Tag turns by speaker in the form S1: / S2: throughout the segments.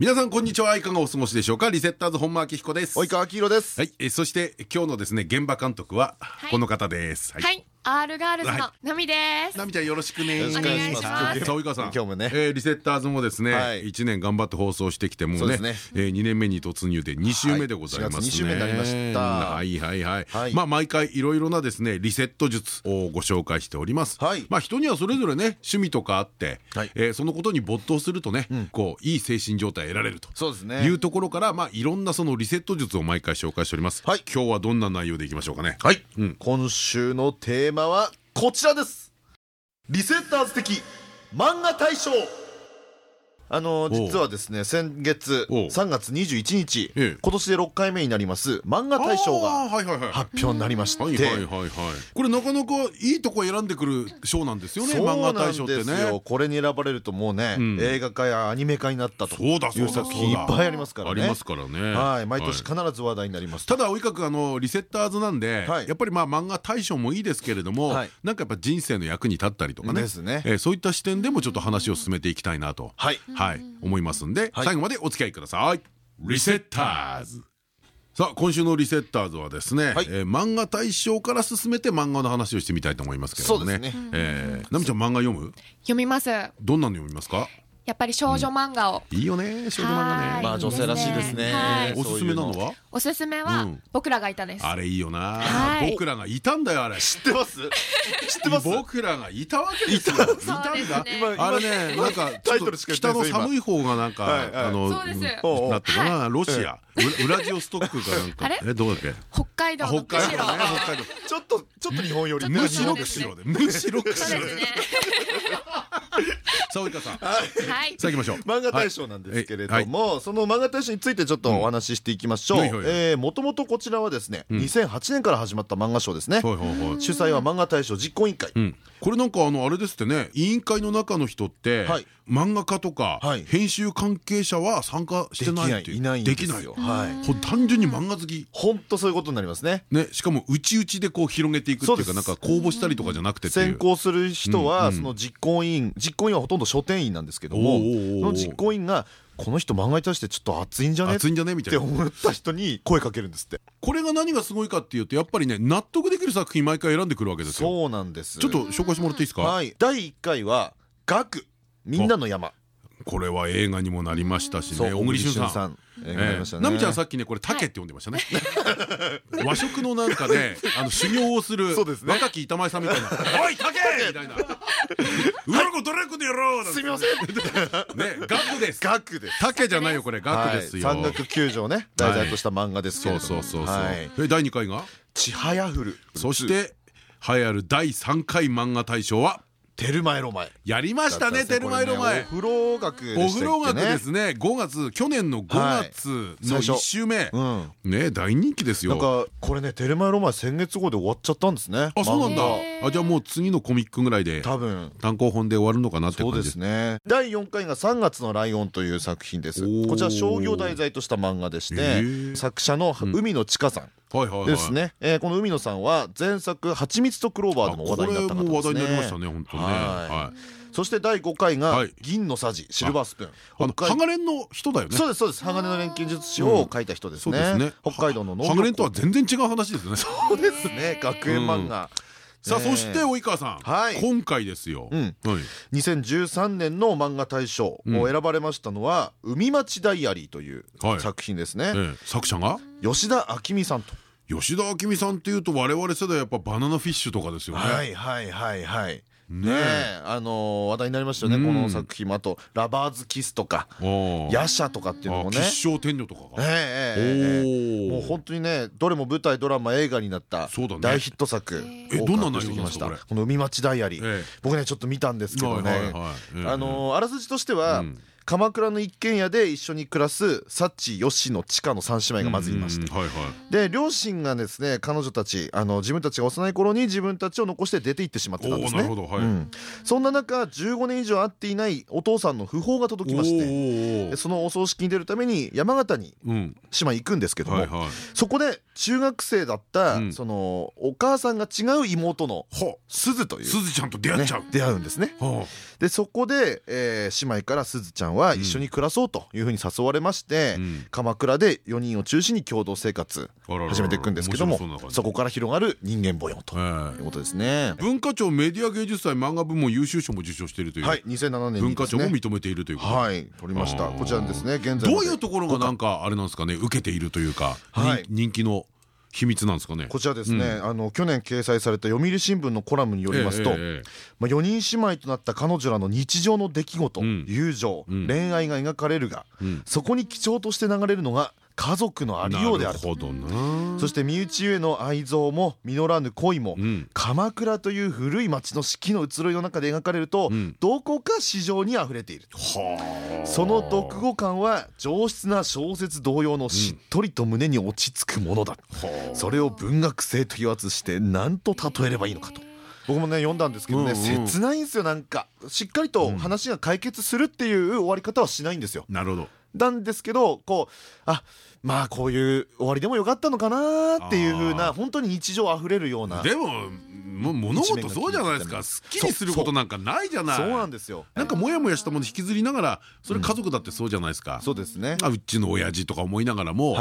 S1: 皆さんこんにちは。いかがお過ごしでしょうか？リセッターズ本間明彦です。
S2: 及川明宏です。
S1: はい、えそして今日のですね現場監督はこの方です。
S3: はい、アールガールズのナミです。
S1: ナミちゃんよろしくね。
S2: お願いします。
S1: さあ及川さん
S2: 今日もね。
S1: えーリセッターズもですね
S2: はい。
S1: 一年頑張って放送してきてもうね二年目に突入で二週目でございますね。
S2: はい4月二週目になりました。
S1: はい。はい。はい
S2: はい
S1: まあ毎回いろいろなですねリセット術をご紹介しております。
S2: はい。
S1: まあ人にはそれぞれね趣味とかあってそのことに没頭するとねこういい精神状態得られると
S2: そうですね。
S1: いうところからまあいろんなそのリセット術を毎回紹介しております。
S2: はい。
S1: 今日はどんな内容でいきましょうかね。
S2: はい、
S1: うん。
S2: 今週のテーマはこちらです。リセッターズ的漫画大賞。あの実はですね先月
S1: おう。
S2: 3月21日
S1: ええ。
S2: 今年で6回目になります漫画大賞が発表になりまして。
S1: これなかなかいいとこ選んでくる賞なんですよね漫画大賞って
S2: ですよ
S1: ね。
S2: これに選ばれるともうね、
S1: ん。
S2: 映画化やアニメ化になったと。いう作品いっぱいありますからね。
S1: ありますからね。
S2: はい毎年
S1: は
S2: 必ず話題になります。
S1: ただ及川君あのリセッターズなんで
S2: はい。
S1: やっぱりまあ漫画大賞もいいですけれども
S2: はい。
S1: なんかやっぱ人生の役に立ったりとかね。
S2: ですね。
S1: えーそういった視点でもちょっと話を進めていきたいなと。
S2: はい
S1: はい思いますんで
S2: はい。
S1: 最後までお付き合いください。リセッターズ。さあ今週のリセッターズはですね、
S2: はい。
S1: えー漫画大賞から進めて漫画の話をしてみたいと思いますけれどもね。
S2: そうですね。
S1: えーなみちゃん漫画読む？
S3: 読みます。や
S1: どんなの読みますか？
S3: っぱり少女漫画を。
S1: いいよね少女漫画ね。
S3: はい。
S2: まあ女性らしいですね。
S3: はい。
S1: おすすめなのは？
S3: おすすめは
S1: うん。
S3: 僕らがいたです。
S1: あれいいよな。
S3: はい。
S1: 僕らがいたんだよあれ。
S2: 知ってます？知ってます？
S1: 僕らがいたわけですよ。い
S2: いた
S1: たんだ。
S3: ね。
S1: あれねなんかちょっと
S2: タイトルしか
S1: 北の寒い方がなんか
S2: はいはい。
S1: あの
S3: そうです。
S1: うんなってかな。ロシア。ウウラジオストックかなんか。
S3: あれ？
S1: えどうだっけ？
S3: 北海道
S1: あ
S3: の釧路。
S1: 北海道。
S2: ちょっとちょっと日本より
S1: むしろ釧路で。むしろ釧路。さあ及川さん。さ
S3: はい。
S1: あ行きましょう。
S2: 漫画大賞なんですけれ
S1: はい。
S2: どもその漫画大賞についてちょっとお話ししていきましょう。もともとこちらはですね2008年から始まった漫画賞ですね。主催は漫画大賞実行委員会。
S1: うん。これなんかあのあれですってね委員会の中の人って
S2: はい。
S1: 漫画家とか
S2: はい。
S1: 編集関係者は参加してないって
S2: いないんで
S1: できない。
S2: すよはい。
S1: ほ単純に漫画好き。
S2: 本当そういうことになりますね。
S1: ね。しかも内々でこう広げていくっていうかなんか公募したりとかじゃなくてっていう。
S2: 選考する人はその実行委員実行委員はほとんど書店員なんですけどもその実行委員がこの人漫画に対してちょっと熱いんじゃね？っ
S1: 熱いんじゃね？みたい
S2: て
S1: な。
S2: 思った人に声かけるんですって。
S1: これが何がすごいかっていうとやっぱりね納得できる作品毎回選んでくるわけですよ。
S2: そうなんです。
S1: ちょっと紹介してもらっていいですか？
S2: はい。第1回は「学みんなの山
S1: これは映画にもなりましたしね小栗旬さん。
S2: ん映画になりましたね。
S1: なみちゃんさっきねこれ竹って呼んでましたね。和食のなんかで あの修行をする
S2: そうですね。
S1: 若き板前さんみたいな「おい竹!」みたいな「うろこどれこでやろう!」
S2: すみません。
S1: ね学です。
S2: 学です。
S1: 竹じゃないよこれ学ですよ。
S2: 山岳救助をね題材とした漫画ですけ
S1: そうそうそうそう。第2回が？
S2: ちはやふる。
S1: そして栄えある第3回漫画大賞は
S2: テルマエロマエ。
S1: やりましたねテルマエロマエ。
S2: お風呂学
S1: お風呂学ですね。5月去年の5月の
S2: はい。最初。
S1: 1週目。
S2: うん。
S1: ね大人気です
S2: なん
S1: よ
S2: かこれねテルマエロマエ先月号で終わっちゃったんですね。
S1: あそうなんだ。あじゃあもう次のコミックぐらいで
S2: 画多分。
S1: 単行本で終わるのかなって
S2: そうで
S1: 感じ
S2: すね。第4回が3月のライオンという作品です。こちら商業題材とした漫画でし
S1: へ
S2: て
S1: ー。
S2: 作者の海野千佳さんですね。えーこの海野さんは前作「はちみつとクローバー」でも話題になった方
S1: これも話題になりま
S2: ですね
S1: したね本当ね。
S2: はい。
S1: はい。
S2: そして第5回が
S1: はい「
S2: 銀のさじシルバースプーン」
S1: あの
S2: 北海
S1: ハガレンの人だよね。
S2: そうですそうです。鋼の錬金術師を書いた人です
S1: そうですね。
S2: ね北海道の農業
S1: ハガレンとは全然違う話ですね。
S2: そうですね。学園漫画
S1: さあ
S2: ね
S1: そして及川さん。
S2: はい。
S1: 今回ですよ。
S2: うん。
S1: はい
S2: 2013年の漫画大賞を選ばれましたのは「海町ダイアリー」という
S1: はい。
S2: 作品ですね。
S1: ええ。作者が？
S2: 吉田明美さんと。
S1: 吉田明美さんっていうと我々世代やっぱバナナフィッシュとかですよね。
S2: はいはいはいはい
S1: ね
S2: あの話題になりましたよね。この作品も。あと「ラバーズキス」とか
S1: あー「
S2: 夜叉」とかっていうのもね。
S1: あ吉祥天女とかが
S2: ええええええ。
S1: おお
S2: もう本当にねどれも舞台ドラマ映画になった
S1: そうだね。
S2: 大ヒット作
S1: えどんな内容
S2: してきました。
S1: こ
S2: この「海町ダイアリー。
S1: ええ」
S2: 僕ねちょっと見たんですけどね。あのあらすじとしては
S1: うん
S2: 鎌倉の一軒家で一緒に暮らすサッチ吉野チカの三姉妹がまずいまして。で両親がですね彼女たちあの自分たちが幼い頃に自分たちを残して出て行ってしまってたんですね。そんな中15年以上会っていないお父さんの訃報が届きまして。そのお葬式に出るために山形に
S1: うん
S2: 姉妹行くんですけども、そこで中学生だった、
S1: うん。
S2: そのお母さんが違う妹の
S1: ほ
S2: 鈴という。
S1: すずちゃんと出会っちゃう。
S2: ね出会うんですね。
S1: は
S2: でそこで、えー姉妹から鈴ちゃんは一緒に暮らそうというふうに誘われまして、
S1: あうん。
S2: 鎌倉で4人を中心に共同生活始めていくんですけども
S1: そ
S2: こから広がる人間模様と
S1: え
S2: いうことですね。
S1: え文化庁メディア芸術祭漫画部門優秀賞も受賞しているという。
S2: はい2007年
S1: 文化庁も認めているということ。
S2: はい取りました。こちらにですね現在
S1: どういうところがなんかあれなんですかね受けているというか
S2: はい。
S1: 人人気の秘密なんですかね。
S2: こちらですね、あの去年掲載された読売新聞のコラムによりますと、まあ、4人姉妹となった彼女らの日常の出来事、
S1: ん。
S2: 友情、
S1: ん。
S2: 恋愛が描かれるが、
S1: ん。
S2: そこに基調として流れるのが家族のありようである。と
S1: なるほどな
S2: そして身内への愛憎も実らぬ恋も、
S1: うん。
S2: 鎌倉という古い町の四季の移ろいの中で描かれると、
S1: ん。
S2: どこか市場にあふれている。
S1: はあ。
S2: その読後感は上質な小説同様のしっとりと胸に落ち着くものだ、
S1: はあ。
S2: それを文学性と言わずして何と例えればいいのかと。僕もね読んだんですけどね、
S1: うんうん。
S2: 切ないんですよなんか。しっかりと話が解決するっていう終わり方はしないんですよ。
S1: なるほど
S2: なんですけどこうあまあこういう終わりでもよかったのかなっていう風
S1: あー。
S2: な本当に日常あふれるような。
S1: でももう物事そうじゃないですか。すっきりすることなんかないじゃない。
S2: そうなんですよ。
S1: なんかモヤモヤしたもの引きずりながらそれ家族だってそうじゃないですか。
S2: そうですね。
S1: あうちの親父とか思いながらも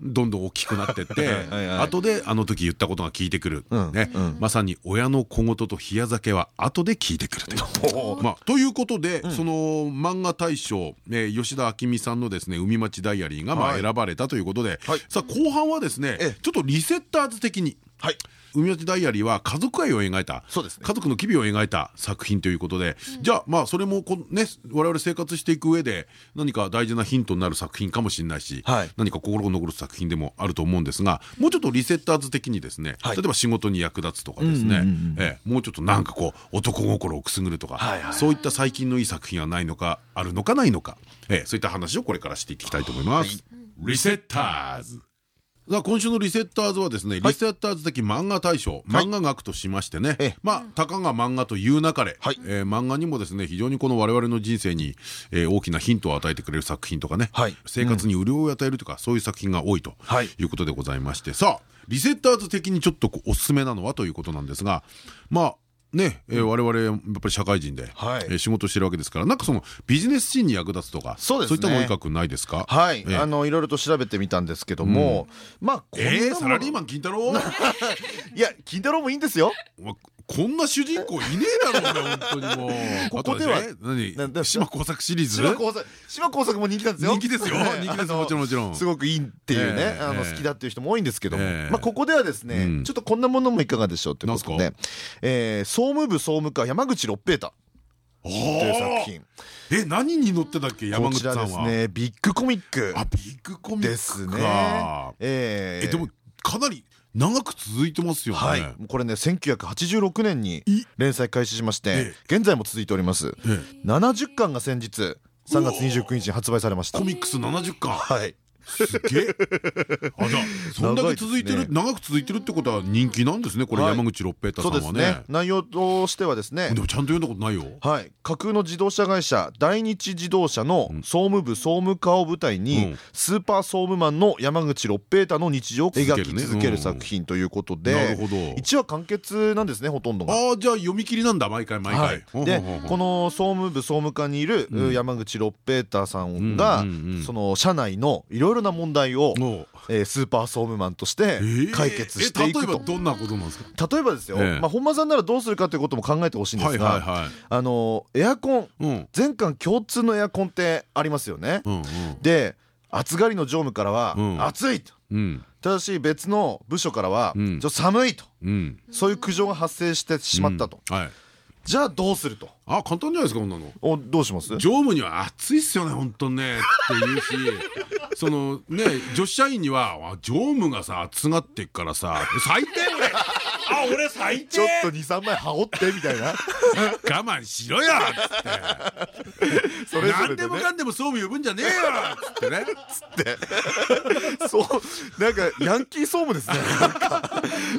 S1: どんどん大きくなってって 後であの時言ったことが聞いてくる。
S2: うん
S1: ね。
S2: うん。
S1: まさに親の小言と冷や酒は後で聞いてくると。まあ、ということで、その漫画大賞、えー吉田明美さんのですね「海町ダイアリー」がまあ
S2: はい。
S1: 選ばれたということで、
S2: はい。
S1: さあ後半はですね
S2: ええ。
S1: ちょっとリセッターズ的に
S2: はい。
S1: 海町ダイアリーは家族愛を描いた。
S2: そうですね。
S1: 家族の機微を描いた作品ということで、じゃあまあそれもこうね我々生活していく上で何か大事なヒントになる作品かもしれないし、
S2: はい。
S1: 何か心が残る作品でもあると思うんですがもうちょっとリセッターズ的にですね、
S2: はい。
S1: 例えば仕事に役立つとかですね。ええもうちょっとなんかこう男心をくすぐるとか、
S2: はいはい
S1: そういった最近のいい作品はないのかあるのかないのか、ええそういった話をこれからしていきたいと思います。リセッターズ今週のリセッターズはですね、リセッターズ的漫画大賞、漫画学としましてね、
S2: ええ。
S1: まあたかが漫画という中で、
S2: はい。
S1: えー漫画にもですね非常にこの我々の人生に、えー大きなヒントを与えてくれる作品とかね、
S2: はい。
S1: 生活に潤いを与えるとか、そういう作品が多いと
S2: はい。
S1: いうことでございまして、さあリセッターズ的にちょっとおすすめなのはということなんですがまあね、えー我々やっぱり社会人で、
S2: はい。
S1: えー仕事してるわけですからなんかそのビジネスシーンに役立つとか
S2: そうですね。
S1: いったのいかくないですか？
S2: はい、
S1: ええ。
S2: あのいろいろと調べてみたんですけども、まあこ
S1: えー、サラリーマン金太郎？
S2: いや金太郎もいいんですよ
S1: こんな主人公いねえだろうね本当にもう。
S2: ここでは
S1: 何？島工作シリーズ？
S2: 島工作も人気なんですよ。
S1: 人気ですよ。
S2: は い
S1: 人気ですもちろんもちろん。
S2: すごくいいっていうね、好きだっていう人も多いんですけども、ここではですね、
S1: うん。
S2: ちょっとこんなものもいかがでしょうということで。総務部総務課山口六平太。という作品。
S1: え何に乗ってたっけ山
S2: こちら
S1: 口さんは？
S2: ですねビッグコミック
S1: あビッグコミックか。
S2: ですね。えー
S1: えでもかなり長く続いてますよね。
S2: はい、これね1986年に連載開始しまして
S1: え
S2: 現在も続いております。
S1: ええ。
S2: 70巻が先日3月29日に発売されました。
S1: コミックス70巻。
S2: はい
S1: すげえ。あじゃあそんだけ続いてる
S2: 長
S1: 長く続いてるってことは人気なんですねこれ
S2: はい。
S1: 山口六平太
S2: そ
S1: さんはね。
S2: 内容としてはですね。
S1: でもちゃんと読んだことないよ。
S2: はい、架空の自動車会社大日自動車の総務部総務課を舞台に、
S1: うん。
S2: スーパー総務マンの山口六平太の日常を描き
S1: 続ける
S2: 作品ということで、
S1: なるほど。
S2: 1話完結なんですねほとんどが。
S1: ああじゃあ読み切りなんだ毎回毎
S2: は
S1: 回
S2: い、でこの総務部総務課にいる、
S1: うん。
S2: 山口六平太さんが、その社内のいろいろな問題を、えースーパー総務マンとして解決していく
S1: え例えば
S2: と。
S1: どんなことなんですか？
S2: 例えばですよ、
S1: ええ。
S2: まあ、本間さんならどうするかということも考えてほしいんで
S1: はい
S2: すがあのエアコン
S1: うん。
S2: 全館共通のエアコンってありますよね。
S1: うんうん。
S2: で暑がりの常務からは
S1: うん「
S2: 暑い!」と。
S1: うん。
S2: ただし別の部署からは
S1: うん「
S2: ちょっと寒い!」と。
S1: うん。
S2: そういう苦情が発生してしまったと。
S1: うん。はい
S2: じゃあどうすると？
S1: あ簡単じゃないですかこんなの。
S2: おどうします？
S1: 常務には暑いっすよね本当ねって言うし そのね女子社員にはあ常務がさ暑がってっからさ最低俺あ俺最低。
S2: ちょっと23枚羽織ってみたいな。
S1: 我慢しろよっつって何
S2: れで
S1: もかんでも総務呼ぶんじゃねえよっつって。ね
S2: そうなんかヤンキー総務ですね。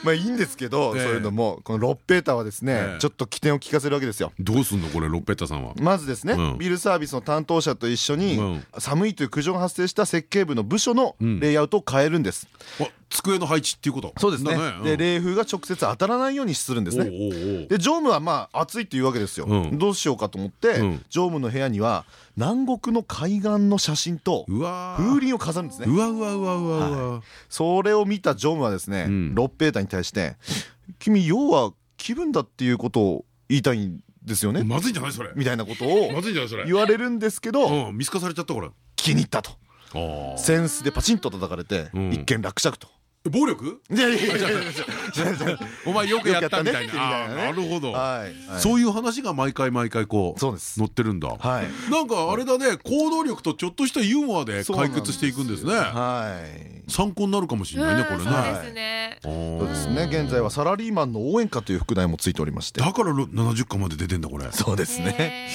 S2: まあいいんですけど、
S1: ええ。
S2: そういうのもこのロッペーターはですね、
S1: ええ。
S2: ちょっと起点を聞かせるわけですよ。
S1: どうすんのこれロッペッタさんは？
S2: まずですね、
S1: うん。
S2: ビルサービスの担当者と一緒に、
S1: うん。
S2: 寒いという苦情が発生した設計部の部署の
S1: うん。
S2: レイアウトを変えるんです、
S1: あ机の配置っていうこと？
S2: そうですね。で冷風が直接当たらないようにするんですね。で常務はまあ暑いっていうわけですよ、
S1: うん。
S2: どうしようかと思って、
S1: うん。
S2: 常務の部屋には南国の海岸の写真と風鈴を飾るんですね。
S1: うわうわうわうわうわ。
S2: それを見た常務はですね、
S1: うん。
S2: ロッペーターに対して「君要は気分だっていうことを言いたいんですよね」
S1: まずいんじゃないそれ。
S2: みたいなことを
S1: まずいんじゃないそれ。
S2: 言われるんですけど
S1: うん。見透かされちゃったこれ。
S2: 気に入ったと。センスでパチンと叩かれて
S1: うん。
S2: 一件落着と。
S1: 暴力？
S2: いやいやいや
S1: お前よくやったみたいななるほど。
S2: はい。
S1: そういう話が毎回毎回こう
S2: そうです。
S1: 載ってるんだ。
S2: はい。
S1: なんかあれだね行動力とちょっとしたユーモアで解決していくんですね。
S2: はい。
S1: 参考になるかもしれないねこれ
S3: うん
S1: ね。
S3: そうですね。
S2: 現在はサラリーマンの応援歌という副題もついておりまして。
S1: だからろ70巻まで出てんだこれ。へ
S2: そうですね。
S3: へ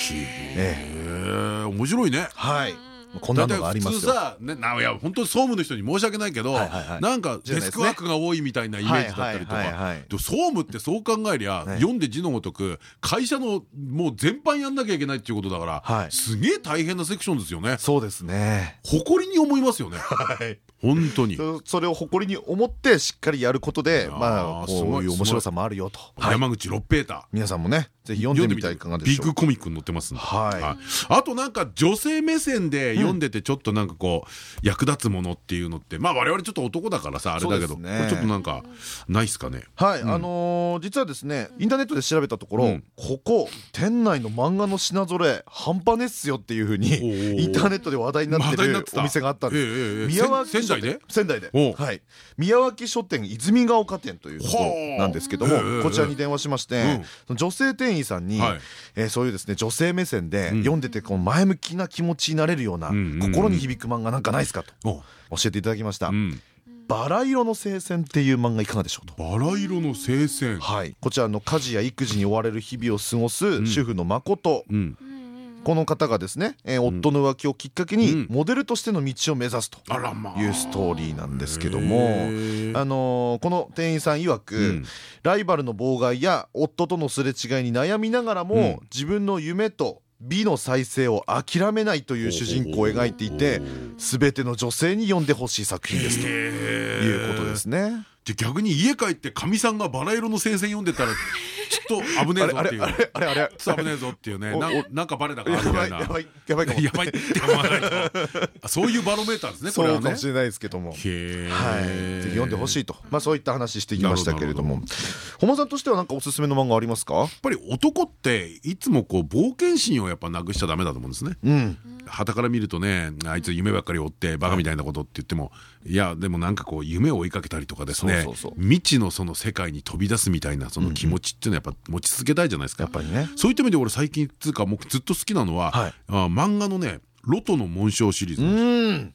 S1: え面白いね。
S2: はいこんなのがありますよ。
S1: 普通さねないや本当に総務の人に申し訳ないけどなんかデスクワークが多いみたいなイメージだったりとか。総務ってそう考えりゃ
S2: はい
S1: 読んで字のごとく会社のもう全般やんなきゃいけないっていうことだか
S2: はい。
S1: らすげえ大変なセクションですよね。
S2: そうですね。
S1: 誇りに思いますよね。
S2: はい。
S1: 本当に。
S2: そそれを誇りに思ってしっかりやることでまあ
S1: すごい
S2: こうい。う面白さもあるよと。はい。
S1: 山口六平太。
S2: 皆さんもねぜひ読んでみてはいかがで
S1: ビッ
S2: しょう。
S1: グコミックに載ってますんで。
S2: はい。
S1: あとなんか女性目線で読んでてちょっとなんかこう役立つものっていうのってまあ我々ちょっと男だからさあれだけど
S2: ね。
S1: れちょっとなんかないっすかね？
S2: はい、あのー実はですねインターネットで調べたところ、
S1: うん。
S2: ここ店内の漫画の品揃え半端ねっすよっていうふうにインターネットで話題になってるお店があったんです、
S1: ええええ
S2: 宮脇
S1: 仙台で？
S2: 仙台で。
S1: お
S2: はい。宮脇書店泉ヶ丘店というところなんですけども
S1: ええ
S2: こちらに電話しまして、
S1: うん。
S2: 女性店員さんに、
S1: はい。
S2: えーそういうですね女性目線で
S1: うん。
S2: 読んでてこう前向きな気持ちになれるような、
S1: うんうんうん
S2: 心に響く漫画なんかないですかと
S1: お
S2: 教えていただきました、
S1: うん。
S2: バラ色の聖戦っていう漫画いかがでしょうと。
S1: バラ色の聖戦。
S2: はい、こちらの家事や育児に追われる日々を過ごす
S1: ん。
S2: 主婦の誠、
S1: うん。
S2: この方がですね、えー夫の浮気をきっかけ
S1: うん。
S2: にモデルとしての道を目指すというストーリーなんですけども、あのーこの店員さん曰く、
S1: うん。
S2: ライバルの妨害や夫とのすれ違いに悩みながらも、
S1: うん。
S2: 自分の夢と美の再生を諦めないという主人公を描いていて全ての女性に読んでほしい作品ですということですね。
S1: じゃあ逆に家帰ってかみさんがバラ色の聖戦読んでたらちょっと危ねえぞっていう。
S2: あれあれあれ
S1: ちょっと危ねえぞっていうね。なんなんかバレたか？
S2: や
S1: みたいな。
S2: やばいやばい
S1: やばいって思わないそういうバロメーターですねこれはね。
S2: そうかもしれないですけども。はい、ぜひ読んでほしいと、まあ、そういった話してきましたけれど
S1: な
S2: も本間さんとしては何かおすすめの漫画ありますか？
S1: やっぱり男っていつもこう冒険心をやっぱなくしちゃダメだと思うんですね。
S2: うん。
S1: 傍から見るとねあいつ夢ばっかり追ってバカみたいなことって言ってもいやでもなんかこう夢を追いかけたりとかですね。未知のその世界に飛び出すみたいなその気持ちっていうのはやっぱ持ち続けたいじゃないですか。
S2: やっぱりね。
S1: そういった意味で俺最近つうかもうずっと好きなのは、
S2: はい。
S1: あ漫画のね「ロトの紋章」シリーズ
S2: う
S1: なん。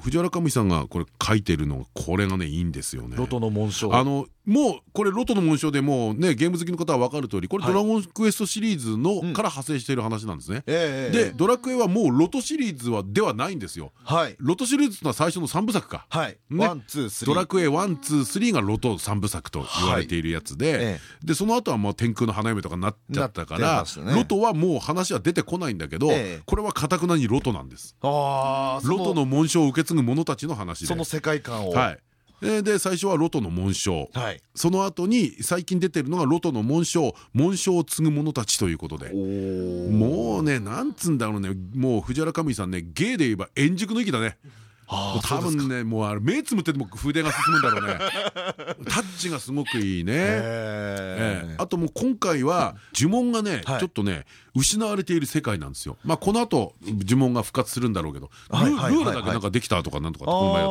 S1: 藤原上さんがこれ書いてるのこれがねいいんですよね。
S2: ロトの紋章。
S1: あのもうこれロトの紋章でもうねゲーム好きの方は分かる通りこれ「
S2: はい。
S1: ドラゴンクエスト」シリーズの
S2: うん。
S1: から派生している話なんですね。でドラクエはもうロトシリーズはではないんですよ。
S2: はい。
S1: ロトシリーズってのは最初の3部作か。
S2: はい。
S1: ね。
S2: one two three。
S1: ドラクエ123がロト3部作と言われているやつで、
S2: え
S1: でその後はもう天空の花嫁とかになっちゃったか
S2: な
S1: ら、ロトはもう話は出てこないんだけど、
S2: ええ。
S1: これはかたくなにロトなんです。
S2: ああ
S1: ロトの紋章を受け継ぐ者たちの話で。
S2: その世界観を。
S1: はいでで最初はロトの紋章、
S2: はい。
S1: その後に最近出てるのがロトの紋章。紋章を継ぐ者たちということで。もうねなんつんだろうね。もう藤原上さんね芸で言えば円熟の域だね。
S2: あ
S1: 多分ねもうあれ目つむってても筆が進むんだろうね。タッチがすごくいいね。ええ
S2: え。
S1: あともう今回は呪文がね、
S2: はい。
S1: ちょっとね失われている世界なんですよ。まあこの後呪文が復活するんだろうけど、ルールだけなんかできたとかなんとかってこの前。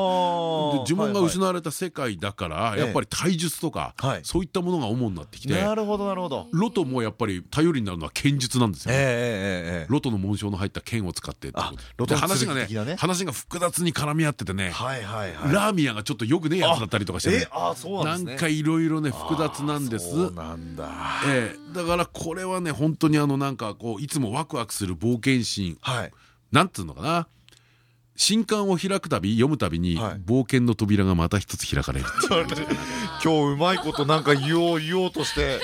S1: で呪文が失
S2: わ
S1: われた世界だから
S2: ええ。
S1: やっぱり体術とか
S2: はい。
S1: そういったものが主になってきて
S2: なるほどなるほど。
S1: ロトもやっぱり頼りになるのは剣術なんですよ。ね。
S2: え
S1: ロトの紋章の入った剣を使ってって話がね話が複雑に絡み合っててね
S2: はいはいはい。
S1: ラーミヤがちょっとよくねえやつだったりとかしてね。
S2: えあそうなんですね。
S1: なんかいろいろね複雑なんです。
S2: そうなんだ。
S1: ええだからこれはね本当にあのなんかこういつもワクワクする冒険心。
S2: はい。
S1: なんつうのかな。新刊を開くたび読むたびに
S2: はい。
S1: 冒険の扉がまた一つ開かれる
S2: 今日うまいことなんか言おう言おうとして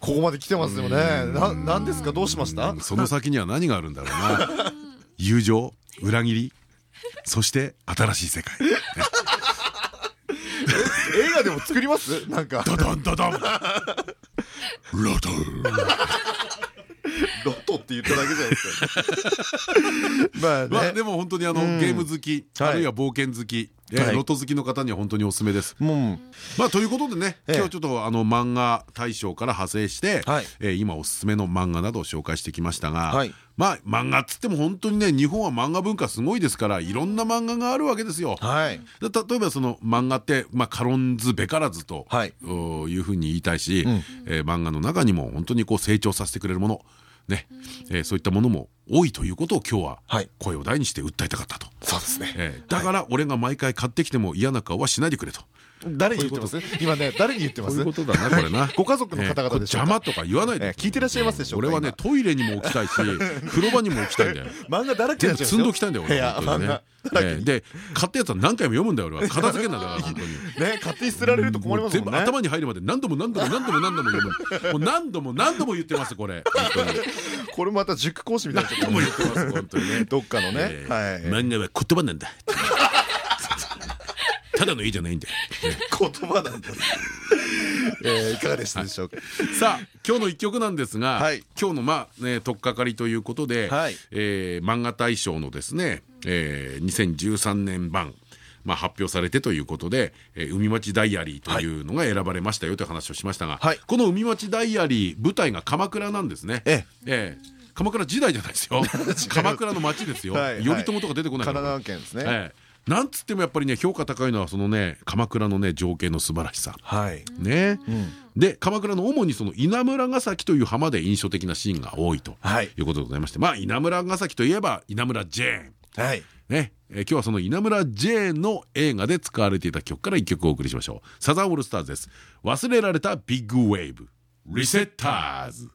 S2: ここまで来てますよね。ななんですか？どうしました？
S1: その先には何があるんだろうな。友情？裏切り？そして新しい世界。
S2: 映画でも作ります？なんか。
S1: ダダンダダン。ロト
S2: ロトって言っただけじゃないですか まあね。
S1: まあでも本当にあのゲーム好き
S2: はい。
S1: あるいは冒険好きロト好きの方には本当におすすめです。まあということでね
S2: ええ。
S1: 今日ちょっとあの漫画大賞から派生して今おすすめの漫画などを紹介してきましたが
S2: はい。
S1: まあ漫画っつっても本当にね日本は漫画文化すごいですからいろんな漫画があるわけですよ。例えばその漫画ってまあカロンズべからずと
S2: はい。
S1: うふうに言いたいし、漫画の中にも本当にこう成長させてくれるものね、えーそういったものも多いということを今日は
S2: はい
S1: 声を大にして訴えたかったと。
S2: そうですね
S1: えーだから俺が毎回買ってきても嫌な顔はしないでくれと。
S2: 誰に言ってます？今ね誰に言ってます？
S1: こういうことだなこれな。
S2: ご家族の方々で
S1: 邪魔とか言わないで
S2: えー。聞い。てらっしゃいますでしょ
S1: 俺はねトイレにも置きたいし 風呂場にも置きたいんだよ。
S2: 今漫画だらけ
S1: 全部積んどきたいんだよ俺本当にで買ったやつは何回も読むんだよ俺は。片付けんだから 本当に。
S2: ね勝手に捨てられると困ります
S1: 全部
S2: もんね。
S1: 頭に入るまで何度も何度も何度も何度も読む。もう何度も何度も言ってますこれ。
S2: これまた塾講師みたいにな
S1: 何度も言ってます本当にね。
S2: どっかのね。
S1: 漫画は言葉なんだ。ただの絵じゃないんだよ
S2: 言葉なんですえーいかがでしたでしょうか？
S1: さあ今日の一曲なんですが、
S2: はい。
S1: 今日のまあね取っかかりということで、
S2: はい。
S1: えー漫画大賞のですね、えー2013年版まあ、発表されてということで「えー海町ダイアリー」というのが選ばれましたよという話をしましたが、
S2: はい。
S1: この「海町ダイアリー」舞台が鎌倉なんですね。
S2: え
S1: え。え鎌倉時代じゃないですよ。鎌倉の町ですよ、頼朝とか出てこない
S2: 神奈川県ですね。
S1: ええなんつってもやっぱりね評価高いのはそのね鎌倉のね情景の素晴らしさ。
S2: はい。
S1: ね、で鎌倉の主にその稲村ヶ崎という浜で印象的なシーンが多いと。
S2: はい。
S1: いうことでございまして、まあ稲村ヶ崎といえば稲村ジェーン。
S2: はい。
S1: ね、えー今日はその稲村ジェーンの映画で使われていた曲から一曲お送りしましょう。サザンオールスターズです。忘れられたビッグウェーブ。リセッターズ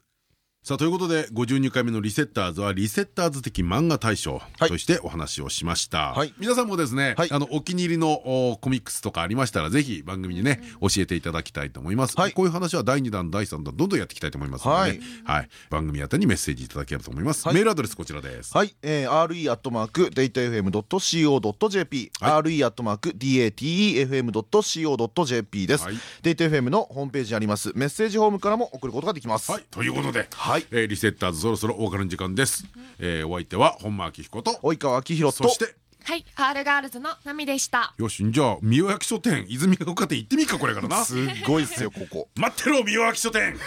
S1: さあということで52回目のリセッターズはリセッターズ的漫画大賞
S2: はい。
S1: としてお話をしました、
S2: はい。
S1: 皆さんもですね、
S2: はい。
S1: あのお気に入りのおコミックスとかありましたらぜひ番組にね教えていただきたいと思います、
S2: はい。
S1: こういう話は第2弾第3弾どんどんやっていきたいと思いますのでね、はい。番組宛てにメッセージいただければと思います、
S2: はい。
S1: メールアドレスこちらです、
S2: はい、えー、re アットマークデータ FM ドット co ドット jp、re アットマーク datefm ドット co ドット jp です。
S1: はい。
S2: データ FM のホームページにあります。メッセージホームからも送ることができます。
S1: はい、ということで、
S2: はい
S1: えーリセッターズそろそろお別れの時間です、えーお相手は本間明彦と。
S2: 及川明宏と。
S1: そして。
S3: はい、R ガールズのナミでした。
S1: よしじゃあ三輪焼書店泉ヶ丘店行ってみっかこれからな。
S2: すっごいっすよここ。
S1: 待ってろ三輪焼書店。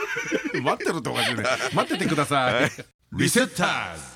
S1: 待ってろっておかしいね。待っててください。リセッターズ